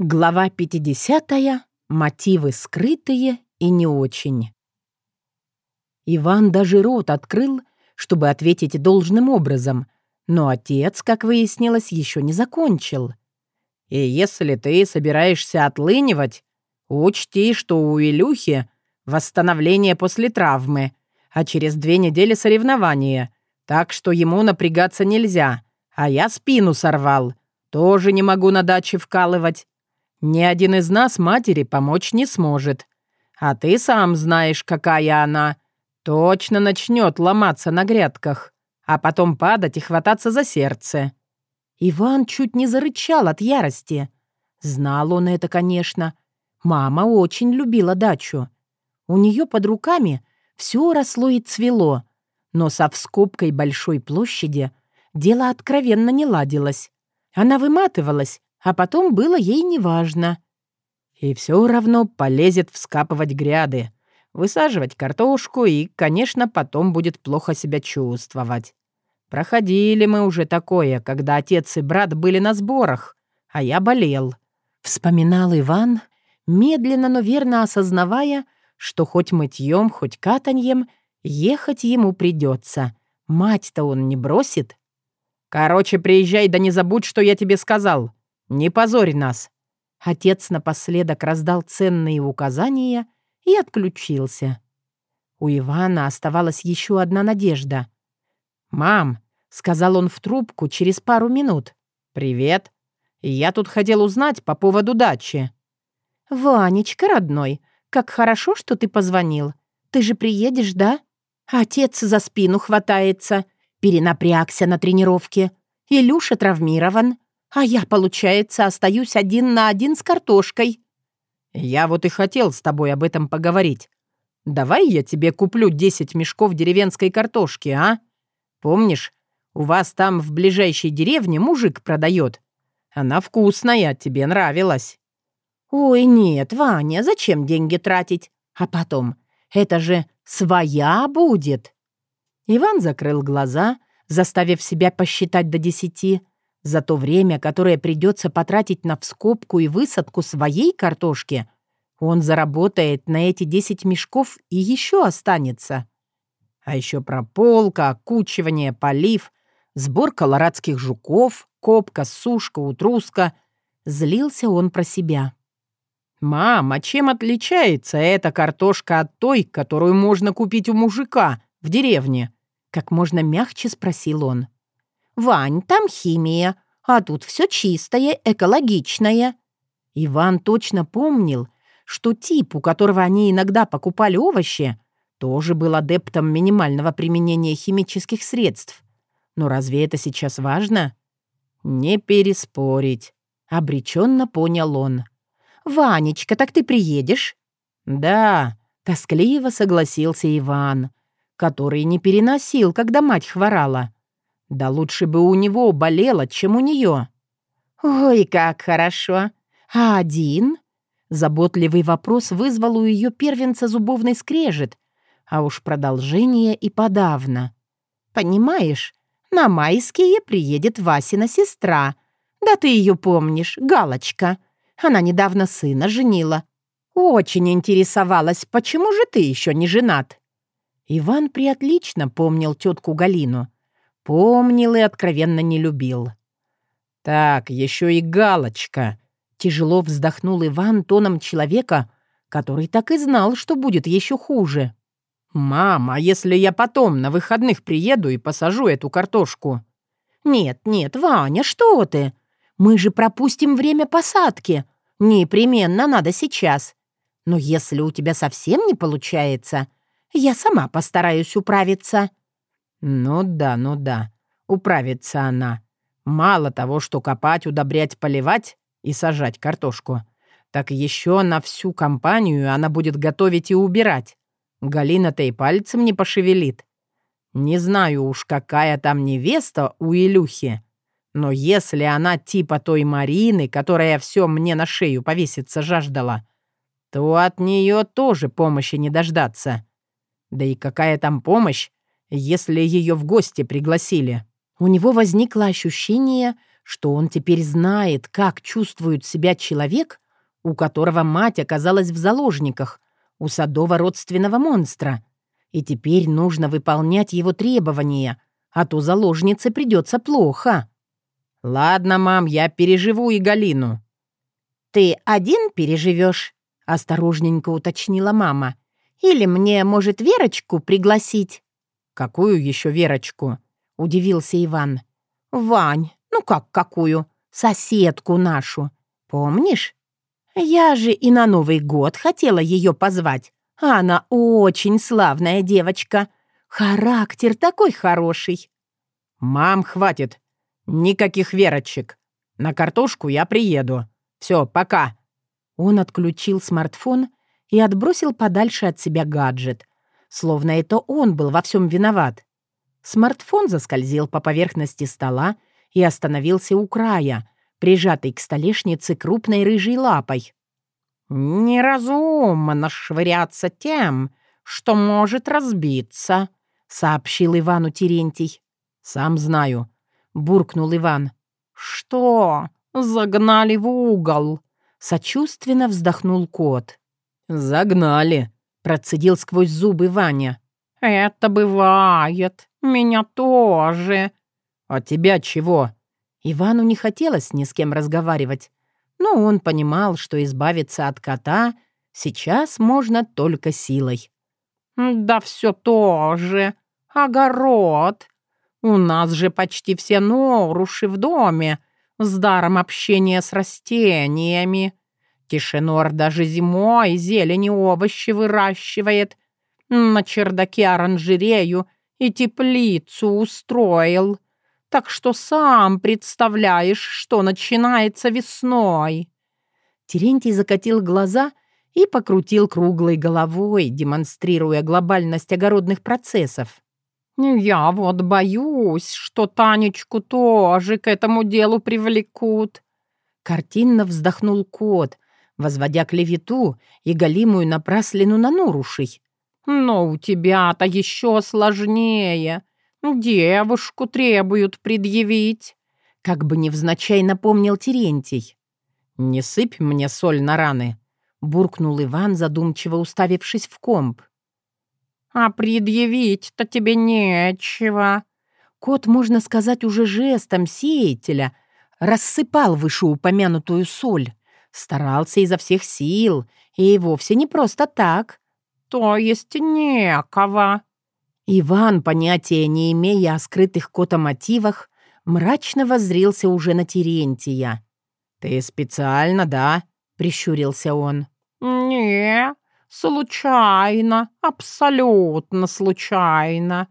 Глава 50. Мотивы скрытые и не очень. Иван даже рот открыл, чтобы ответить должным образом, но отец, как выяснилось, еще не закончил. «И если ты собираешься отлынивать, учти, что у Илюхи восстановление после травмы, а через две недели соревнования, так что ему напрягаться нельзя, а я спину сорвал, тоже не могу на даче вкалывать». Ни один из нас матери помочь не сможет. А ты сам знаешь, какая она. Точно начнет ломаться на грядках, а потом падать и хвататься за сердце». Иван чуть не зарычал от ярости. Знал он это, конечно. Мама очень любила дачу. У нее под руками все росло и цвело, но со вскобкой большой площади дело откровенно не ладилось. Она выматывалась а потом было ей неважно. И все равно полезет вскапывать гряды, высаживать картошку и, конечно, потом будет плохо себя чувствовать. Проходили мы уже такое, когда отец и брат были на сборах, а я болел. Вспоминал Иван, медленно, но верно осознавая, что хоть мытьем, хоть катаньем ехать ему придется. Мать-то он не бросит. «Короче, приезжай, да не забудь, что я тебе сказал», «Не позорь нас!» Отец напоследок раздал ценные указания и отключился. У Ивана оставалась еще одна надежда. «Мам», — сказал он в трубку через пару минут. «Привет. Я тут хотел узнать по поводу дачи». «Ванечка, родной, как хорошо, что ты позвонил. Ты же приедешь, да? Отец за спину хватается, перенапрягся на тренировке. Илюша травмирован. А я, получается, остаюсь один на один с картошкой. Я вот и хотел с тобой об этом поговорить. Давай я тебе куплю 10 мешков деревенской картошки, а? Помнишь, у вас там в ближайшей деревне мужик продает. Она вкусная, тебе нравилась. Ой, нет, Ваня, зачем деньги тратить? А потом, это же своя будет. Иван закрыл глаза, заставив себя посчитать до десяти, за то время, которое придется потратить на вскобку и высадку своей картошки, он заработает на эти 10 мешков и еще останется. А еще прополка, окучивание, полив, сбор колорадских жуков, копка, сушка, утруска. Злился он про себя. «Мам, а чем отличается эта картошка от той, которую можно купить у мужика в деревне?» Как можно мягче спросил он. «Вань, там химия, а тут все чистое, экологичное». Иван точно помнил, что тип, у которого они иногда покупали овощи, тоже был адептом минимального применения химических средств. Но разве это сейчас важно? Не переспорить. Обреченно понял он. «Ванечка, так ты приедешь?» «Да», — тоскливо согласился Иван, который не переносил, когда мать хворала. Да лучше бы у него болело, чем у нее. «Ой, как хорошо! А один?» Заботливый вопрос вызвал у ее первенца зубовный скрежет, а уж продолжение и подавно. «Понимаешь, на майские приедет Васина сестра. Да ты ее помнишь, Галочка. Она недавно сына женила. Очень интересовалась, почему же ты еще не женат?» Иван приотлично помнил тетку Галину. Помнил и откровенно не любил. «Так, еще и галочка!» Тяжело вздохнул Иван тоном человека, который так и знал, что будет еще хуже. «Мама, а если я потом на выходных приеду и посажу эту картошку?» «Нет, нет, Ваня, что ты? Мы же пропустим время посадки. Непременно надо сейчас. Но если у тебя совсем не получается, я сама постараюсь управиться». Ну да, ну да, управится она. Мало того, что копать, удобрять, поливать и сажать картошку, так еще на всю компанию она будет готовить и убирать. Галина-то и пальцем не пошевелит. Не знаю уж, какая там невеста у Илюхи, но если она типа той Марины, которая все мне на шею повеситься жаждала, то от нее тоже помощи не дождаться. Да и какая там помощь, если ее в гости пригласили. У него возникло ощущение, что он теперь знает, как чувствует себя человек, у которого мать оказалась в заложниках, у садова родственного монстра. И теперь нужно выполнять его требования, а то заложнице придется плохо. «Ладно, мам, я переживу и Галину». «Ты один переживешь?» — осторожненько уточнила мама. «Или мне, может, Верочку пригласить?» «Какую еще Верочку?» — удивился Иван. «Вань, ну как какую? Соседку нашу. Помнишь? Я же и на Новый год хотела ее позвать. Она очень славная девочка. Характер такой хороший». «Мам, хватит. Никаких Верочек. На картошку я приеду. Все, пока». Он отключил смартфон и отбросил подальше от себя гаджет, словно это он был во всем виноват. Смартфон заскользил по поверхности стола и остановился у края, прижатый к столешнице крупной рыжей лапой. «Неразумно швыряться тем, что может разбиться», — сообщил Ивану Терентий. «Сам знаю», — буркнул Иван. «Что? Загнали в угол?» — сочувственно вздохнул кот. «Загнали», — процедил сквозь зубы Ваня. «Это бывает. Меня тоже». «А тебя чего?» Ивану не хотелось ни с кем разговаривать, но он понимал, что избавиться от кота сейчас можно только силой. «Да все тоже. Огород. У нас же почти все норуши в доме, с даром общения с растениями. Тишинор даже зимой зелень и овощи выращивает. На чердаке оранжерею и теплицу устроил. Так что сам представляешь, что начинается весной». Терентий закатил глаза и покрутил круглой головой, демонстрируя глобальность огородных процессов. «Я вот боюсь, что Танечку тоже к этому делу привлекут». Картинно вздохнул кот, возводя клевету и голимую напраслину на Нурушей. «Но у тебя-то еще сложнее. Девушку требуют предъявить», — как бы невзначай напомнил Терентий. «Не сыпь мне соль на раны», — буркнул Иван, задумчиво уставившись в комп. «А предъявить-то тебе нечего». Кот, можно сказать, уже жестом сеятеля рассыпал вышеупомянутую соль, старался изо всех сил, и вовсе не просто так. «То есть некого». Иван, понятия не имея о скрытых кота мотивах, мрачно воззрился уже на Терентия. «Ты специально, да?» — прищурился он. «Не, «Случайно, абсолютно случайно»,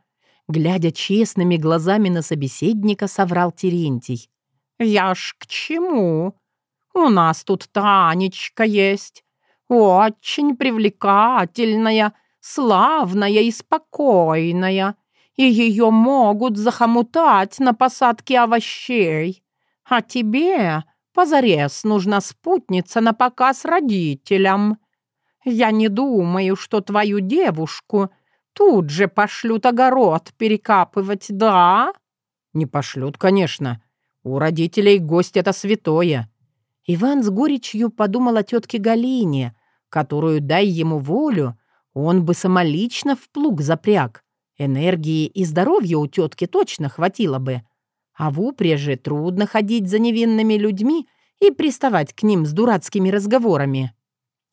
глядя честными глазами на собеседника, соврал Терентий. «Я ж к чему? У нас тут Танечка есть, очень привлекательная, славная и спокойная, и ее могут захомутать на посадке овощей. А тебе позарез нужна спутница на показ родителям. Я не думаю, что твою девушку тут же пошлют огород перекапывать, да?» «Не пошлют, конечно. У родителей гость — это святое». Иван с горечью подумал о тетке Галине, которую, дай ему волю, он бы самолично в плуг запряг. Энергии и здоровья у тетки точно хватило бы. А в упряжи трудно ходить за невинными людьми и приставать к ним с дурацкими разговорами.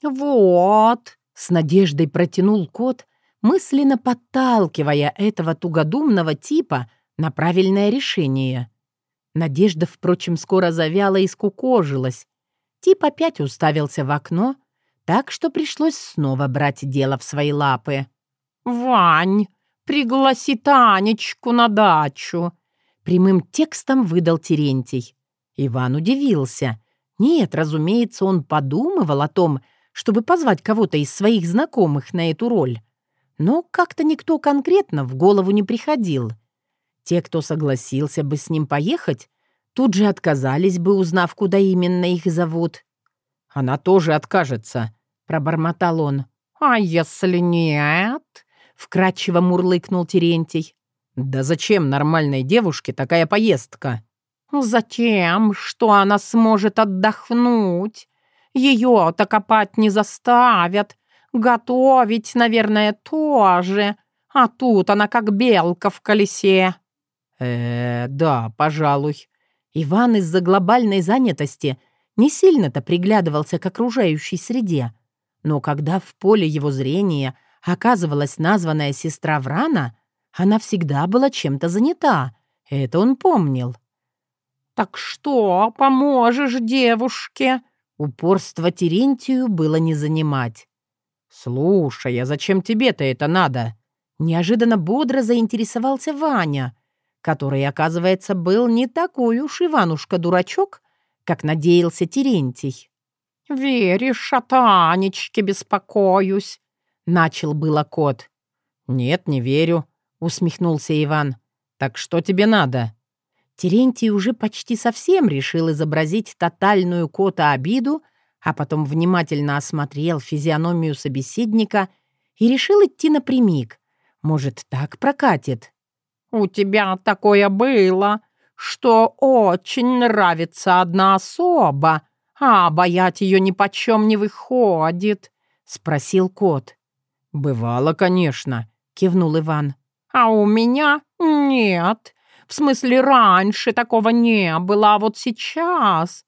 «Вот!» — с надеждой протянул кот, мысленно подталкивая этого тугодумного типа на правильное решение. Надежда, впрочем, скоро завяла и скукожилась. Тип опять уставился в окно, так что пришлось снова брать дело в свои лапы. «Вань, пригласи Танечку на дачу!» Прямым текстом выдал Терентий. Иван удивился. Нет, разумеется, он подумывал о том, чтобы позвать кого-то из своих знакомых на эту роль. Но как-то никто конкретно в голову не приходил. Те, кто согласился бы с ним поехать, тут же отказались бы, узнав, куда именно их зовут. «Она тоже откажется», — пробормотал он. «А если нет?» — вкратчиво мурлыкнул Терентий. «Да зачем нормальной девушке такая поездка?» Затем, что она сможет отдохнуть. Ее-то копать не заставят. Готовить, наверное, тоже. А тут она как белка в колесе. Э да, пожалуй. Иван из-за глобальной занятости не сильно-то приглядывался к окружающей среде. Но когда в поле его зрения оказывалась названная сестра Врана, она всегда была чем-то занята. Это он помнил. «Так что, поможешь девушке?» Упорство Терентию было не занимать. «Слушай, а зачем тебе-то это надо?» Неожиданно бодро заинтересовался Ваня, который, оказывается, был не такой уж Иванушка-дурачок, как надеялся Терентий. «Веришь, о Танечке беспокоюсь», — начал было кот. «Нет, не верю», — усмехнулся Иван. «Так что тебе надо?» Терентий уже почти совсем решил изобразить тотальную кота обиду, а потом внимательно осмотрел физиономию собеседника и решил идти напрямик. Может, так прокатит? «У тебя такое было, что очень нравится одна особа, а обаять ее нипочем не выходит», — спросил кот. «Бывало, конечно», — кивнул Иван. «А у меня нет. В смысле, раньше такого не было, а вот сейчас.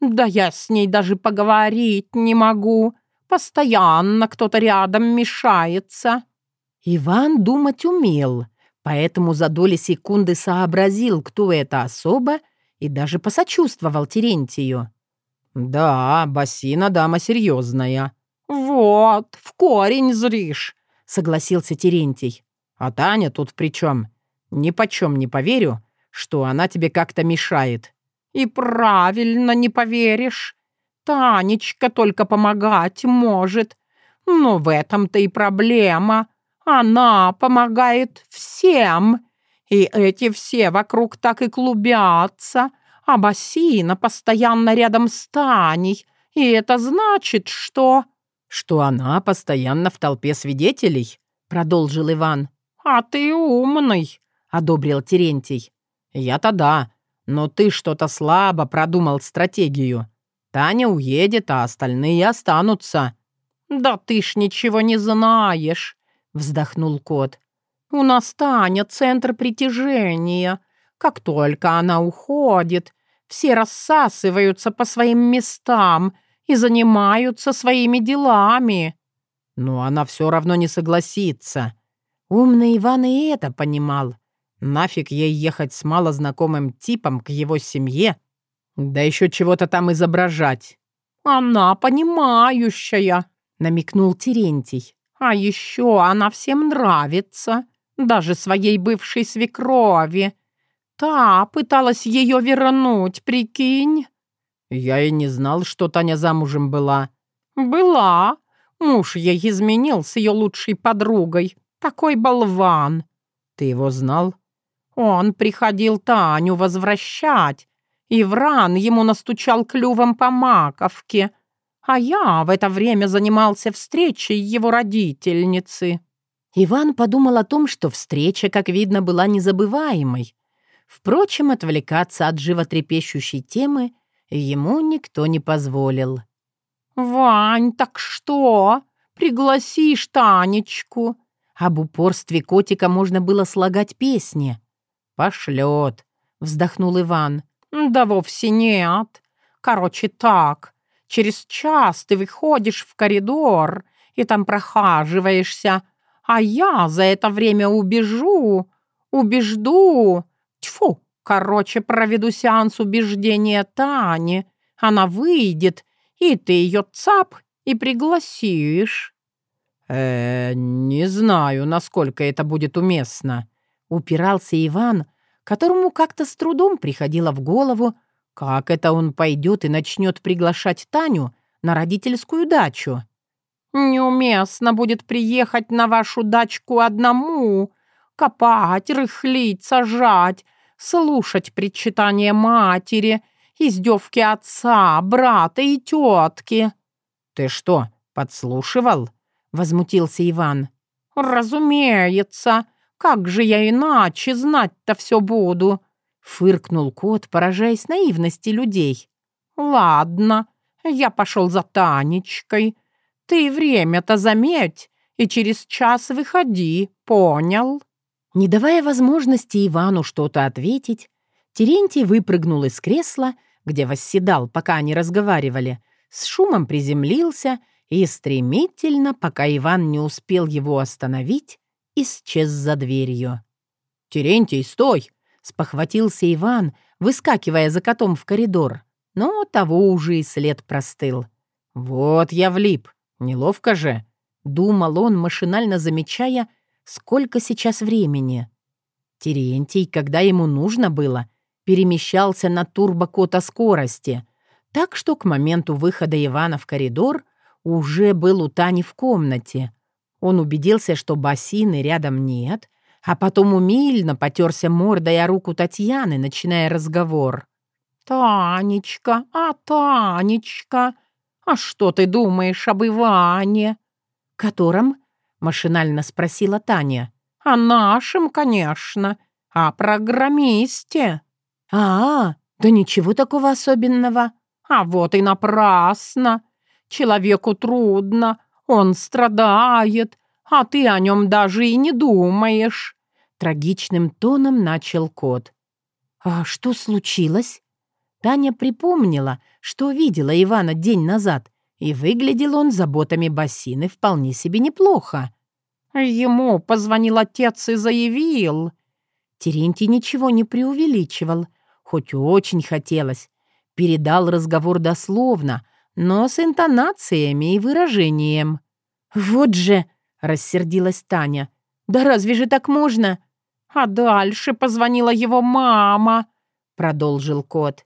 Да я с ней даже поговорить не могу. Постоянно кто-то рядом мешается». Иван думать умел, поэтому за доли секунды сообразил, кто это особа, и даже посочувствовал Терентию. «Да, бассина дама серьезная». «Вот, в корень зришь», — согласился Терентий. «А Таня тут при чем? Ни почем не поверю, что она тебе как-то мешает». «И правильно не поверишь. Танечка только помогать может. Но в этом-то и проблема. Она помогает всем, и эти все вокруг так и клубятся, а Бассина постоянно рядом с Таней, и это значит, что...» «Что она постоянно в толпе свидетелей?» — продолжил Иван. «А ты умный», — одобрил Терентий. «Я-то да, но ты что-то слабо продумал стратегию. Таня уедет, а остальные останутся». «Да ты ж ничего не знаешь. — вздохнул кот. «У нас Таня — центр притяжения. Как только она уходит, все рассасываются по своим местам и занимаются своими делами». «Но она все равно не согласится». Умный Иван и это понимал. Нафиг ей ехать с малознакомым типом к его семье, да еще чего-то там изображать. «Она понимающая», — намекнул Терентий. А еще она всем нравится, даже своей бывшей свекрови. Та пыталась ее вернуть, прикинь. Я и не знал, что Таня замужем была. Была. Муж ей изменил с ее лучшей подругой. Такой болван. Ты его знал? Он приходил Таню возвращать, и Вран ему настучал клювом по маковке — а я в это время занимался встречей его родительницы». Иван подумал о том, что встреча, как видно, была незабываемой. Впрочем, отвлекаться от животрепещущей темы ему никто не позволил. «Вань, так что? Пригласишь Танечку?» Об упорстве котика можно было слагать песни. «Пошлет», — вздохнул Иван. «Да вовсе нет. Короче, так. Через час ты выходишь в коридор и там прохаживаешься, а я за это время убежу, убежду. Тьфу, короче, проведу сеанс убеждения Тани. Она выйдет, и ты ее цап и пригласишь. «Э, не знаю, насколько это будет уместно», — упирался Иван, которому как-то с трудом приходило в голову, как это он пойдет и начнет приглашать Таню на родительскую дачу? Неуместно будет приехать на вашу дачку одному, копать, рыхлить, сажать, слушать причитания матери, издевки отца, брата и тетки. «Ты что, подслушивал?» — возмутился Иван. «Разумеется. Как же я иначе знать-то все буду? Фыркнул кот, поражаясь наивности людей. «Ладно, я пошел за Танечкой. Ты время-то заметь и через час выходи, понял?» Не давая возможности Ивану что-то ответить, Терентий выпрыгнул из кресла, где восседал, пока они разговаривали, с шумом приземлился и стремительно, пока Иван не успел его остановить, исчез за дверью. «Терентий, стой!» — спохватился Иван, выскакивая за котом в коридор. Но того уже и след простыл. «Вот я влип. Неловко же!» — думал он, машинально замечая, сколько сейчас времени. Терентий, когда ему нужно было, перемещался на турбокота скорости, так что к моменту выхода Ивана в коридор уже был у Тани в комнате. Он убедился, что бассейны рядом нет, а потом умильно потерся мордой о руку Татьяны, начиная разговор. «Танечка, а Танечка, а что ты думаешь об Иване?» «Котором?» — машинально спросила Таня. «О нашем, конечно, о программисте». «А, да ничего такого особенного». «А вот и напрасно. Человеку трудно, он страдает, а ты о нем даже и не думаешь», — трагичным тоном начал кот. «А что случилось?» Таня припомнила, что видела Ивана день назад, и выглядел он заботами бассейны вполне себе неплохо. «Ему позвонил отец и заявил». Терентий ничего не преувеличивал, хоть очень хотелось. Передал разговор дословно, но с интонациями и выражением. «Вот же!» — рассердилась Таня. «Да разве же так можно?» «А дальше позвонила его мама», — продолжил кот.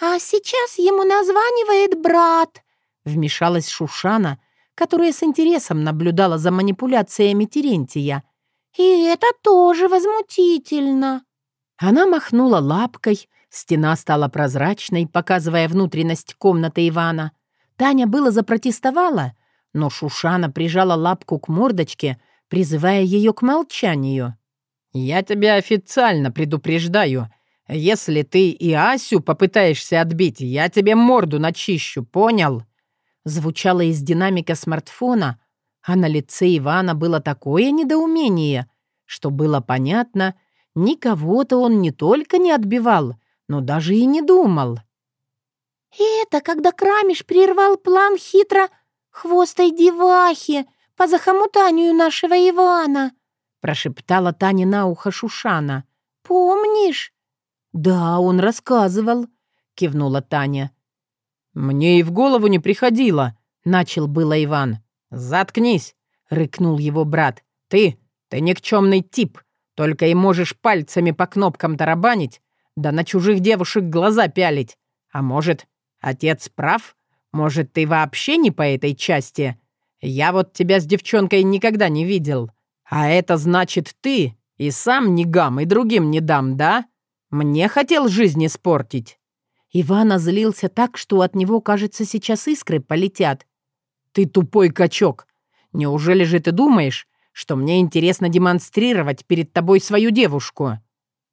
«А сейчас ему названивает брат», — вмешалась Шушана, которая с интересом наблюдала за манипуляциями Терентия. «И это тоже возмутительно». Она махнула лапкой, стена стала прозрачной, показывая внутренность комнаты Ивана. Таня было запротестовала, но Шушана прижала лапку к мордочке, призывая ее к молчанию. «Я тебя официально предупреждаю. Если ты и Асю попытаешься отбить, я тебе морду начищу, понял?» Звучало из динамика смартфона, а на лице Ивана было такое недоумение, что было понятно, никого-то он не только не отбивал, но даже и не думал. «И это когда Крамиш прервал план хитро хвостой девахи по захомутанию нашего Ивана», прошептала Таня на ухо Шушана. «Помнишь?» «Да, он рассказывал», — кивнула Таня. «Мне и в голову не приходило», — начал было Иван. «Заткнись», — рыкнул его брат. «Ты, ты никчемный тип, только и можешь пальцами по кнопкам тарабанить, да на чужих девушек глаза пялить. А может, отец прав? Может, ты вообще не по этой части? Я вот тебя с девчонкой никогда не видел. А это значит ты и сам не гам, и другим не дам, да?» Мне хотел жизнь испортить». Иван озлился так, что от него, кажется, сейчас искры полетят. «Ты тупой качок! Неужели же ты думаешь, что мне интересно демонстрировать перед тобой свою девушку?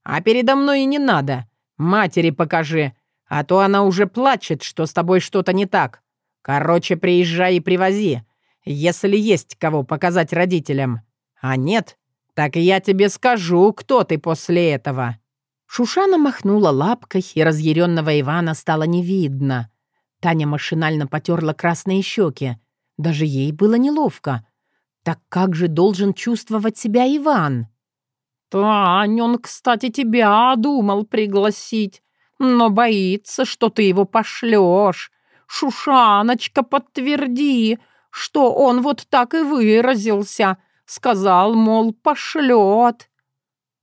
А передо мной и не надо. Матери покажи, а то она уже плачет, что с тобой что-то не так. Короче, приезжай и привози, если есть кого показать родителям. А нет, так я тебе скажу, кто ты после этого». Шушана махнула лапкой, и разъяренного Ивана стало не видно. Таня машинально потерла красные щеки. Даже ей было неловко. Так как же должен чувствовать себя Иван? «Тань, он, кстати, тебя думал пригласить, но боится, что ты его пошлешь. Шушаночка, подтверди, что он вот так и выразился. Сказал, мол, пошлет».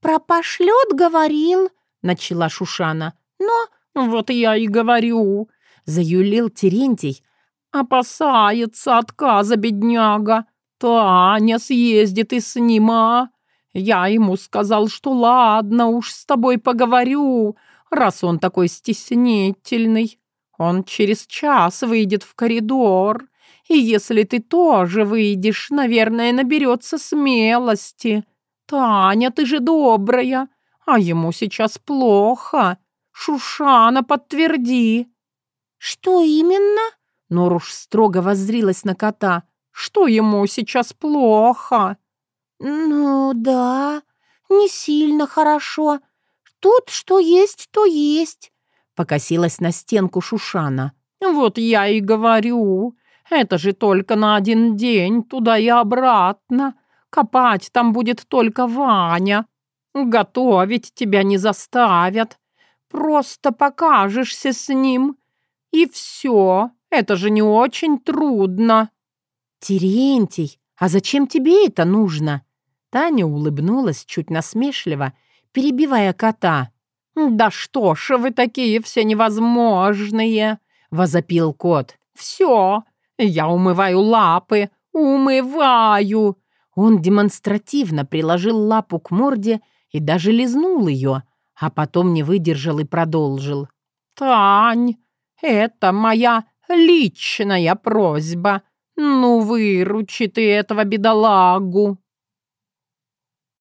«Про пошлет говорил?» — начала Шушана. «Но вот я и говорю», — заюлил Терентий. «Опасается отказа бедняга. Таня съездит и с ним, а? Я ему сказал, что ладно уж с тобой поговорю, раз он такой стеснительный. Он через час выйдет в коридор, и если ты тоже выйдешь, наверное, наберется смелости. Таня, ты же добрая, а ему сейчас плохо. Шушана, подтверди». «Что именно?» Норуш строго воззрилась на кота. «Что ему сейчас плохо?» «Ну да, не сильно хорошо. Тут что есть, то есть», — покосилась на стенку Шушана. «Вот я и говорю. Это же только на один день, туда и обратно. Копать там будет только Ваня. Готовить тебя не заставят. Просто покажешься с ним. И все. Это же не очень трудно». «Терентий, а зачем тебе это нужно?» Таня улыбнулась чуть насмешливо, перебивая кота. «Да что ж вы такие все невозможные!» — возопил кот. «Все, я умываю лапы, умываю!» Он демонстративно приложил лапу к морде и даже лизнул ее, а потом не выдержал и продолжил. «Тань, это моя личная просьба. Ну, выручи ты этого бедолагу!»